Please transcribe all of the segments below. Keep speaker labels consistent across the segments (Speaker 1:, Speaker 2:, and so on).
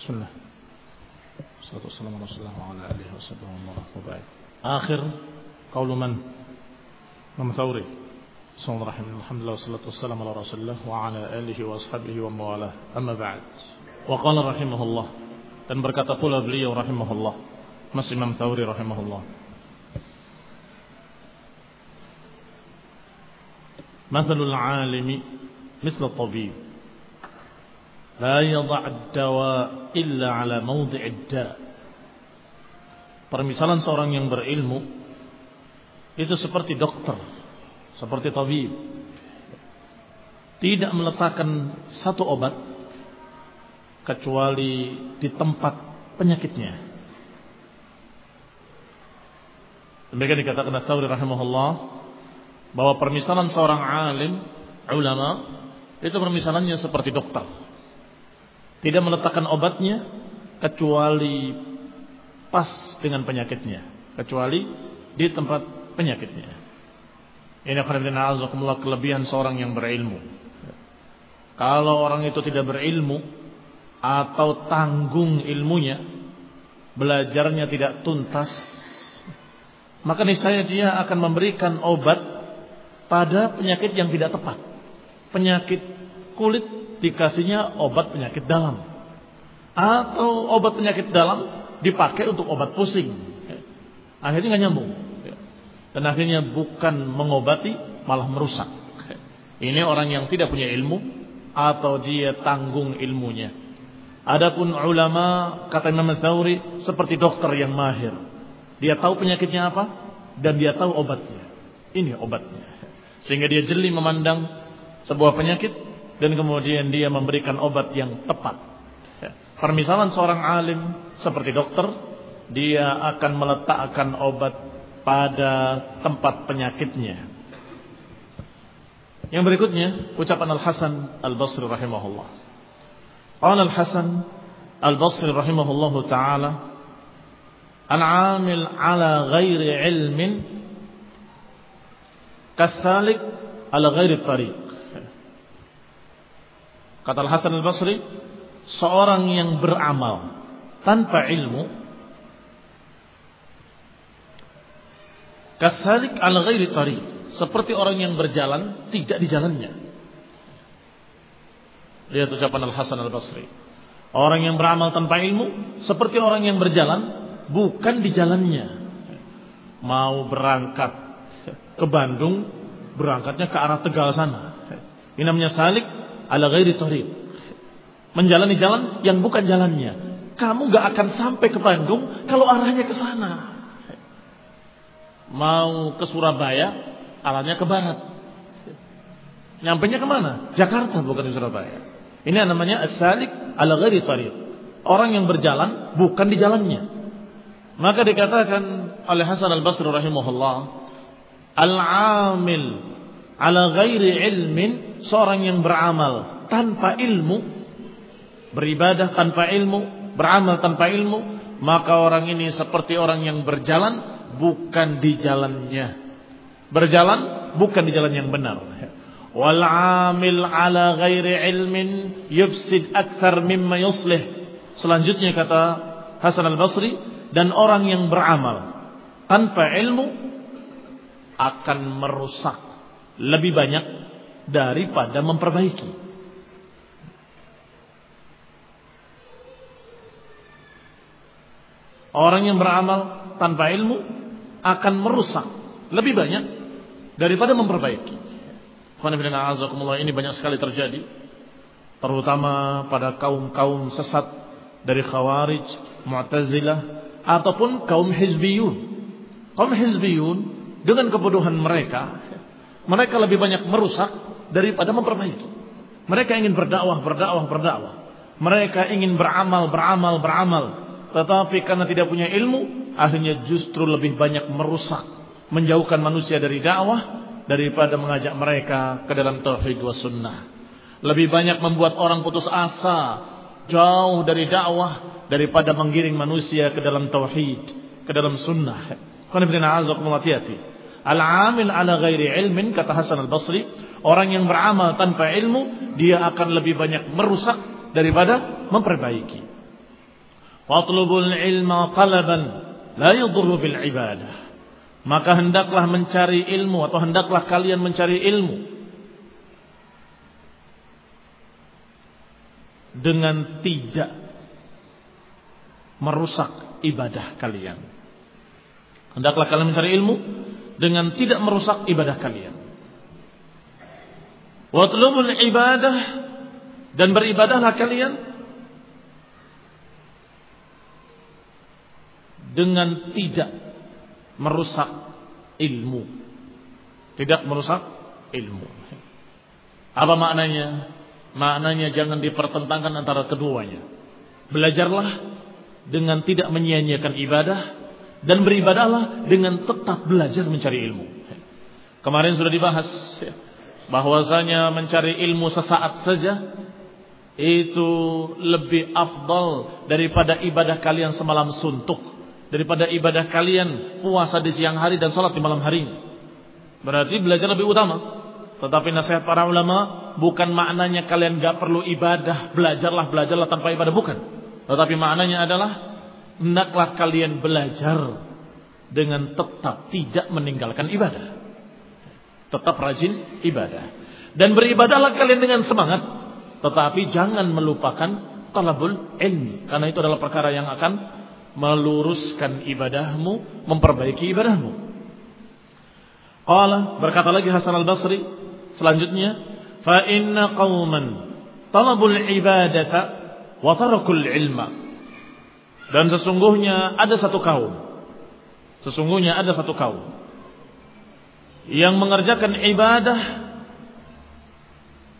Speaker 1: بسم الله. والصلاة والسلام على رسول الله وعلى آله وصحبه وبعد. آخر قول من؟ من ثوري. بسم الله الرحمن الرحيم. الحمد لله والصلاة والسلام على رسول الله وعلى آله وأصحابه وموالاه أما بعد. وقال رحمه الله. Dan berkata pula beliau rahimahullah. Mas Imam Thawri rahimahullah. Mathalul alimi مثل الطبيب لا يضع الدواء إلا على موضع الداء. Permisalan seorang yang berilmu itu seperti dokter, seperti tabib. Tidak meletakkan satu obat kecuali di tempat penyakitnya. Demikian dikatakan Tsauri rahimahullah bahwa permisalan seorang alim ulama itu permisalannya seperti dokter. Tidak meletakkan obatnya kecuali pas dengan penyakitnya, kecuali di tempat penyakitnya. Ini akan kelebihan seorang yang berilmu. Kalau orang itu tidak berilmu atau tanggung ilmunya, belajarnya tidak tuntas, maka niscaya dia akan memberikan obat pada penyakit yang tidak tepat. Penyakit kulit dikasihnya obat penyakit dalam. Atau obat penyakit dalam dipakai untuk obat pusing. Akhirnya nggak nyambung. Dan akhirnya bukan mengobati, malah merusak. Ini orang yang tidak punya ilmu atau dia tanggung ilmunya. Adapun ulama kata Imam Tsauri seperti dokter yang mahir. Dia tahu penyakitnya apa dan dia tahu obatnya. Ini obatnya. Sehingga dia jeli memandang sebuah penyakit dan kemudian dia memberikan obat yang tepat. Ya. Permisalan seorang alim seperti dokter, dia akan meletakkan obat pada tempat penyakitnya. Yang berikutnya ucapan Al Hasan Al Basri rahimahullah. Al Hasan Al Basri rahimahullah taala Al-amil ala ghairi ilmin kasalik ala ghairi tariq. Kata Al-Hasan Al-Basri, seorang yang beramal tanpa ilmu kasalik ala ghairi tariq, seperti orang yang berjalan tidak di jalannya. Lihat ucapan Al-Hasan Al-Basri. Orang yang beramal tanpa ilmu seperti orang yang berjalan bukan di jalannya. Mau berangkat ke Bandung, berangkatnya ke arah Tegal sana. Ini namanya salik ala ghairi tariq. Menjalani jalan yang bukan jalannya. Kamu gak akan sampai ke Bandung kalau arahnya ke sana. Mau ke Surabaya, arahnya ke barat. Nyampainya ke mana? Jakarta bukan di Surabaya. Ini namanya as-salik ala ghairi tariq. Orang yang berjalan bukan di jalannya. Maka dikatakan oleh Hasan al-Basri rahimahullah, al-amil ala ghairi ilmin, seorang yang beramal tanpa ilmu, beribadah tanpa ilmu, beramal tanpa ilmu, maka orang ini seperti orang yang berjalan bukan di jalannya. Berjalan bukan di jalan yang benar. Wal amil ala ghairi ilmin yufsid akthar mimma yuslih. Selanjutnya kata Hasan al-Basri, dan orang yang beramal tanpa ilmu akan merusak lebih banyak daripada memperbaiki. Orang yang beramal tanpa ilmu akan merusak lebih banyak daripada memperbaiki. Ini banyak sekali terjadi. Terutama pada kaum-kaum sesat dari Khawarij, Mu'tazilah, ataupun kaum hizbiyun. Kaum hizbiyun dengan kebodohan mereka, mereka lebih banyak merusak daripada memperbaiki. Mereka ingin berdakwah, berdakwah, berdakwah. Mereka ingin beramal, beramal, beramal. Tetapi karena tidak punya ilmu, akhirnya justru lebih banyak merusak, menjauhkan manusia dari dakwah daripada mengajak mereka ke dalam tauhid wa sunnah. Lebih banyak membuat orang putus asa, jauh dari dakwah daripada menggiring manusia ke dalam tauhid, ke dalam sunnah. Al-amil ala ghairi ilmin kata Hasan al-Basri, orang yang beramal tanpa ilmu dia akan lebih banyak merusak daripada memperbaiki. Fatlubul ilma talaban la yadurru bil ibadah. Maka hendaklah mencari ilmu atau hendaklah kalian mencari ilmu dengan tidak merusak ibadah kalian. Hendaklah kalian mencari ilmu dengan tidak merusak ibadah kalian. Watlubul ibadah dan beribadahlah kalian dengan tidak merusak ilmu. Tidak merusak ilmu. Apa maknanya? Maknanya jangan dipertentangkan antara keduanya. Belajarlah dengan tidak menyia-nyiakan ibadah dan beribadahlah dengan tetap belajar mencari ilmu. Kemarin sudah dibahas bahwasanya mencari ilmu sesaat saja itu lebih afdal daripada ibadah kalian semalam suntuk daripada ibadah kalian puasa di siang hari dan sholat di malam hari. Berarti belajar lebih utama. Tetapi nasihat para ulama bukan maknanya kalian gak perlu ibadah, belajarlah, belajarlah tanpa ibadah bukan. Tetapi maknanya adalah hendaklah kalian belajar dengan tetap tidak meninggalkan ibadah. Tetap rajin ibadah. Dan beribadahlah kalian dengan semangat. Tetapi jangan melupakan talabul ilmi. Karena itu adalah perkara yang akan meluruskan ibadahmu, memperbaiki ibadahmu. Qala berkata lagi Hasan Al-Basri selanjutnya, fa inna qauman talabul ibadata wa tarakul ilma. Dan sesungguhnya ada satu kaum. Sesungguhnya ada satu kaum yang mengerjakan ibadah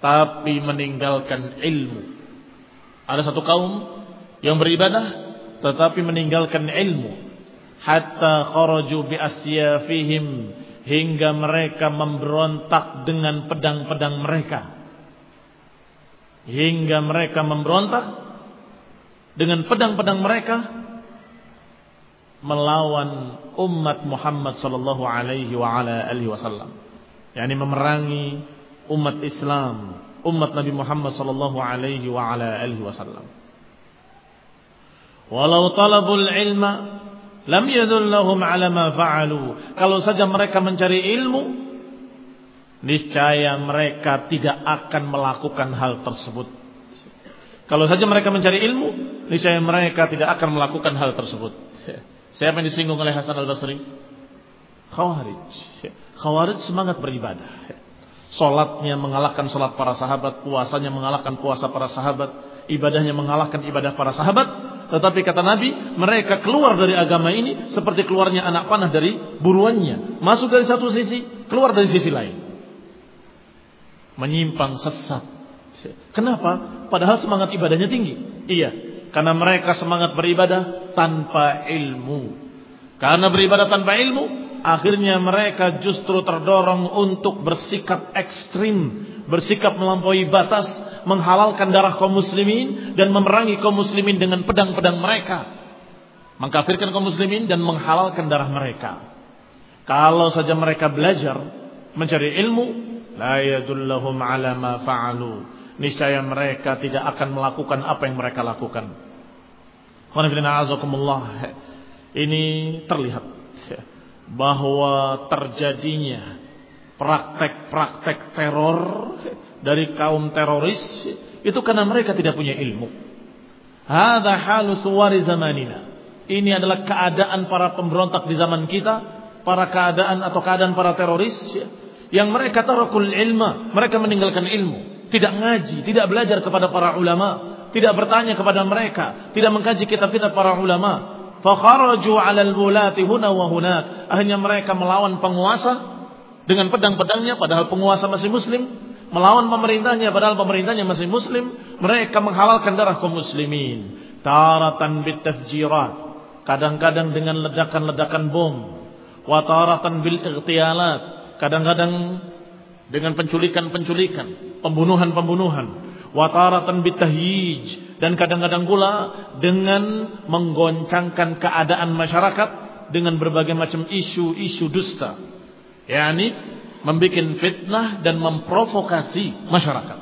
Speaker 1: tapi meninggalkan ilmu. Ada satu kaum yang beribadah tetapi meninggalkan ilmu hatta kharaju bi asyafihim hingga mereka memberontak dengan pedang-pedang mereka hingga mereka memberontak dengan pedang-pedang mereka melawan umat Muhammad sallallahu alaihi wa ala alihi wasallam yakni memerangi umat Islam umat Nabi Muhammad sallallahu alaihi wa ala alihi wasallam Walau talabul ilma lam yadullahum ala ma fa'alu. Kalau saja mereka mencari ilmu, niscaya mereka tidak akan melakukan hal tersebut. Kalau saja mereka mencari ilmu, niscaya mereka tidak akan melakukan hal tersebut. Siapa yang disinggung oleh Hasan Al-Basri? Khawarij. Khawarij semangat beribadah. Salatnya mengalahkan salat para sahabat, puasanya mengalahkan puasa para sahabat, ibadahnya mengalahkan ibadah para sahabat, tetapi kata Nabi, mereka keluar dari agama ini seperti keluarnya anak panah dari buruannya. Masuk dari satu sisi, keluar dari sisi lain. Menyimpang sesat. Kenapa? Padahal semangat ibadahnya tinggi. Iya, karena mereka semangat beribadah tanpa ilmu. Karena beribadah tanpa ilmu, akhirnya mereka justru terdorong untuk bersikap ekstrim, bersikap melampaui batas, menghalalkan darah kaum muslimin dan memerangi kaum muslimin dengan pedang-pedang mereka. Mengkafirkan kaum muslimin dan menghalalkan darah mereka. Kalau saja mereka belajar mencari ilmu, la yadullahum ala ma fa'alu. Niscaya mereka tidak akan melakukan apa yang mereka lakukan. Ini terlihat bahwa terjadinya praktek-praktek teror dari kaum teroris itu karena mereka tidak punya ilmu. Hadza halu suwari zamanina. Ini adalah keadaan para pemberontak di zaman kita, para keadaan atau keadaan para teroris yang mereka tarakul ilma, mereka meninggalkan ilmu, tidak ngaji, tidak belajar kepada para ulama, tidak bertanya kepada mereka, tidak mengkaji kitab-kitab para ulama. Fakharaju 'alal wulati huna wa hunak. Akhirnya mereka melawan penguasa dengan pedang-pedangnya padahal penguasa masih muslim. Melawan pemerintahnya padahal pemerintahnya masih muslim. Mereka menghalalkan darah kaum muslimin. Taratan bitafjirat. Kadang-kadang dengan ledakan-ledakan bom. Wa taratan bil ightialat kadang-kadang dengan penculikan-penculikan pembunuhan-pembunuhan wa taratan bitahyij dan kadang-kadang pula dengan menggoncangkan keadaan masyarakat dengan berbagai macam isu-isu dusta. Yakni membuat fitnah dan memprovokasi masyarakat.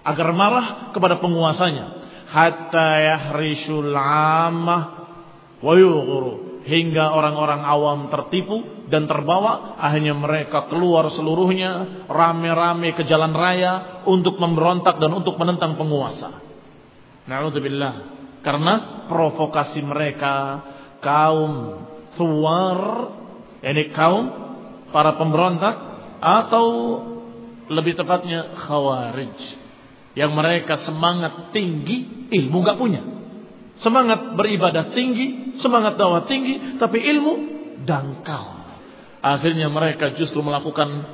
Speaker 1: Agar marah kepada penguasanya. Hatta yahrishul amah wa yughru hingga orang-orang awam tertipu dan terbawa akhirnya mereka keluar seluruhnya rame-rame ke jalan raya untuk memberontak dan untuk menentang penguasa. Nauzubillah karena provokasi mereka kaum suwar ini kaum para pemberontak atau lebih tepatnya khawarij yang mereka semangat tinggi ilmu gak punya semangat beribadah tinggi semangat dakwah tinggi tapi ilmu dangkal Akhirnya mereka justru melakukan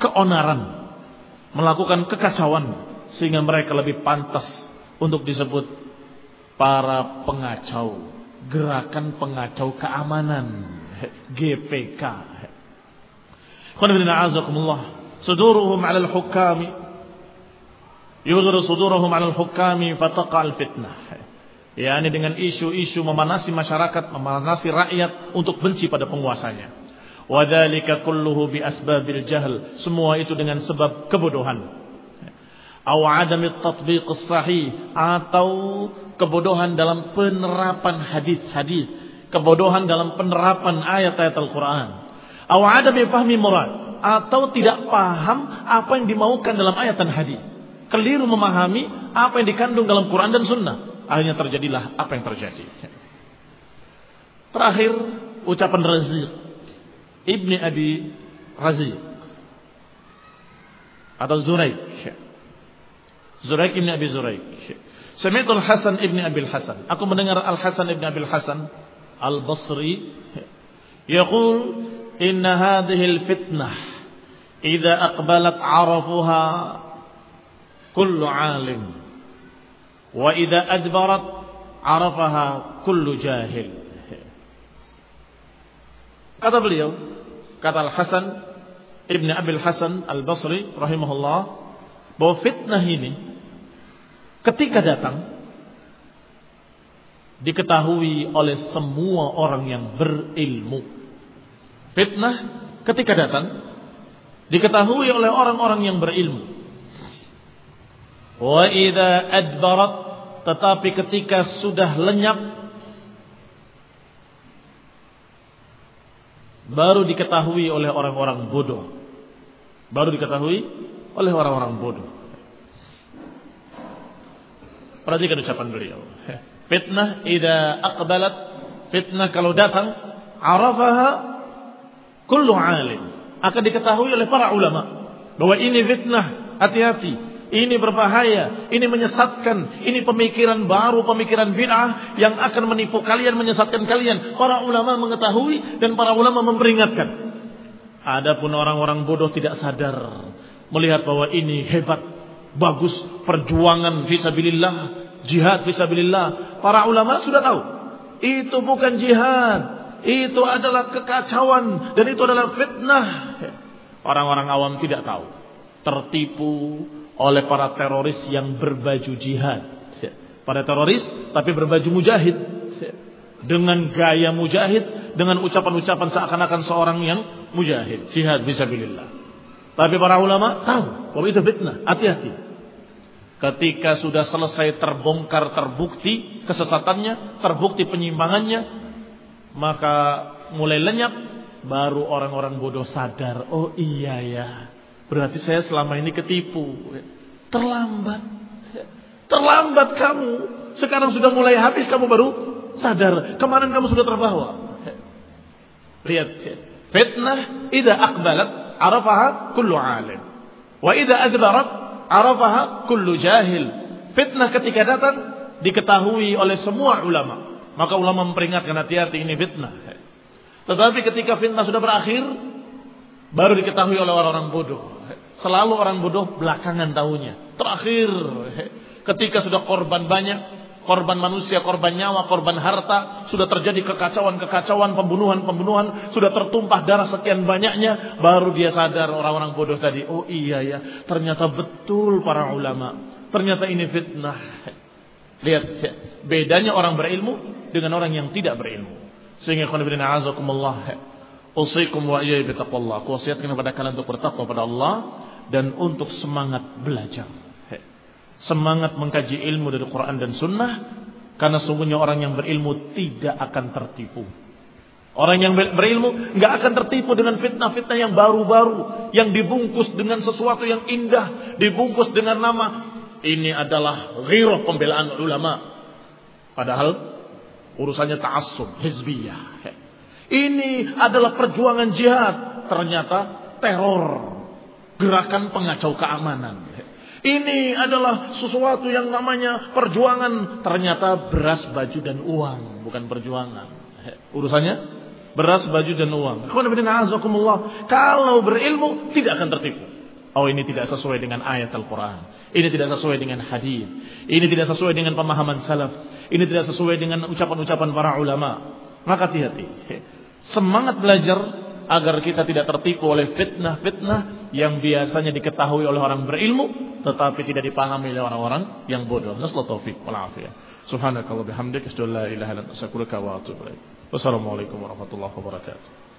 Speaker 1: keonaran, melakukan kekacauan sehingga mereka lebih pantas untuk disebut para pengacau, gerakan pengacau keamanan, GPK. Khonibina azakumullah, suduruhum 'ala al-hukami yughiru suduruhum 'ala al-hukami fataqa al-fitnah. Ya, ini dengan isu-isu memanasi masyarakat, memanasi rakyat untuk benci pada penguasanya. Wadhalika kulluhu bi asbabil jahl. Semua itu dengan sebab kebodohan. Aw adami tatbiq sahih atau kebodohan dalam penerapan hadis-hadis, kebodohan dalam penerapan ayat-ayat Al-Qur'an. Aw adami fahmi murad atau tidak paham apa yang dimaukan dalam ayat dan hadis. Keliru memahami apa yang dikandung dalam Quran dan Sunnah. Akhirnya terjadilah apa yang terjadi. Terakhir ucapan Raziq Ibni Abi Razi atau Zuraik. Zuraik Ibni Abi Zuraik. Sami'tul Hasan Ibni Abi Hasan. Aku mendengar Al Hasan Ibni Abi Hasan Al Basri yaqul inna hadhihi al fitnah idza aqbalat arafuha kullu alim wa idza adbarat arafaha kullu jahil. Kata beliau, kata Al Hasan Ibn Abil Hasan Al Basri rahimahullah bahwa fitnah ini ketika datang diketahui oleh semua orang yang berilmu. Fitnah ketika datang diketahui oleh orang-orang yang berilmu. Wa idza adbarat tetapi ketika sudah lenyap baru diketahui oleh orang-orang bodoh. Baru diketahui oleh orang-orang bodoh. Perhatikan ucapan beliau. Fitnah ida aqbalat fitnah kalau datang arafaha kullu alim akan diketahui oleh para ulama bahwa ini fitnah hati-hati ini berbahaya, ini menyesatkan, ini pemikiran baru, pemikiran bid'ah yang akan menipu kalian, menyesatkan kalian. Para ulama mengetahui dan para ulama memperingatkan. Adapun orang-orang bodoh tidak sadar melihat bahwa ini hebat, bagus, perjuangan fisabilillah, jihad fisabilillah. Para ulama sudah tahu. Itu bukan jihad, itu adalah kekacauan dan itu adalah fitnah. Orang-orang awam tidak tahu, tertipu, oleh para teroris yang berbaju jihad. Para teroris tapi berbaju mujahid. Dengan gaya mujahid, dengan ucapan-ucapan seakan-akan seorang yang mujahid, jihad bisabilillah. Tapi para ulama tahu bahwa itu fitnah, hati-hati. Ketika sudah selesai terbongkar, terbukti kesesatannya, terbukti penyimpangannya, maka mulai lenyap, baru orang-orang bodoh sadar, oh iya ya, Berarti saya selama ini ketipu. Terlambat. Terlambat kamu. Sekarang sudah mulai habis kamu baru sadar. Kemarin kamu sudah terbawa. Lihat. Fitnah idza akbalat arafaha kullu alim. Wa idza adbarat arafaha kullu jahil. Fitnah ketika datang diketahui oleh semua ulama. Maka ulama memperingatkan hati-hati ini fitnah. Tetapi ketika fitnah sudah berakhir, baru diketahui oleh orang-orang bodoh. Selalu orang bodoh belakangan tahunya. Terakhir ketika sudah korban banyak, korban manusia, korban nyawa, korban harta, sudah terjadi kekacauan-kekacauan, pembunuhan-pembunuhan, sudah tertumpah darah sekian banyaknya, baru dia sadar orang-orang bodoh tadi, oh iya ya, ternyata betul para ulama, ternyata ini fitnah. Lihat, bedanya orang berilmu dengan orang yang tidak berilmu. Sehingga khonibina azakumullah. Usikum wa iyai bitaqwallah. Kuwasiatkan kepada kalian untuk bertakwa pada Allah dan untuk semangat belajar. semangat mengkaji ilmu dari Quran dan Sunnah, karena sungguhnya orang yang berilmu tidak akan tertipu. Orang yang berilmu nggak akan tertipu dengan fitnah-fitnah yang baru-baru, yang dibungkus dengan sesuatu yang indah, dibungkus dengan nama ini adalah ghirah pembelaan ulama. Padahal urusannya ta'assub, hizbiyah. Ini adalah perjuangan jihad, ternyata teror, gerakan pengacau keamanan. Ini adalah sesuatu yang namanya perjuangan, ternyata beras, baju dan uang, bukan perjuangan. Urusannya beras, baju dan uang. Kalau berilmu tidak akan tertipu. Oh ini tidak sesuai dengan ayat Al-Quran. Ini tidak sesuai dengan hadis. Ini tidak sesuai dengan pemahaman salaf. Ini tidak sesuai dengan ucapan-ucapan para ulama. Maka hati-hati. Semangat belajar agar kita tidak tertipu oleh fitnah-fitnah yang biasanya diketahui oleh orang berilmu tetapi tidak dipahami oleh orang-orang yang bodoh. Nasallahu taufik wal afiyah. Subhanakallah bihamdika asyhadu ilaha. Wassalamualaikum warahmatullahi wabarakatuh.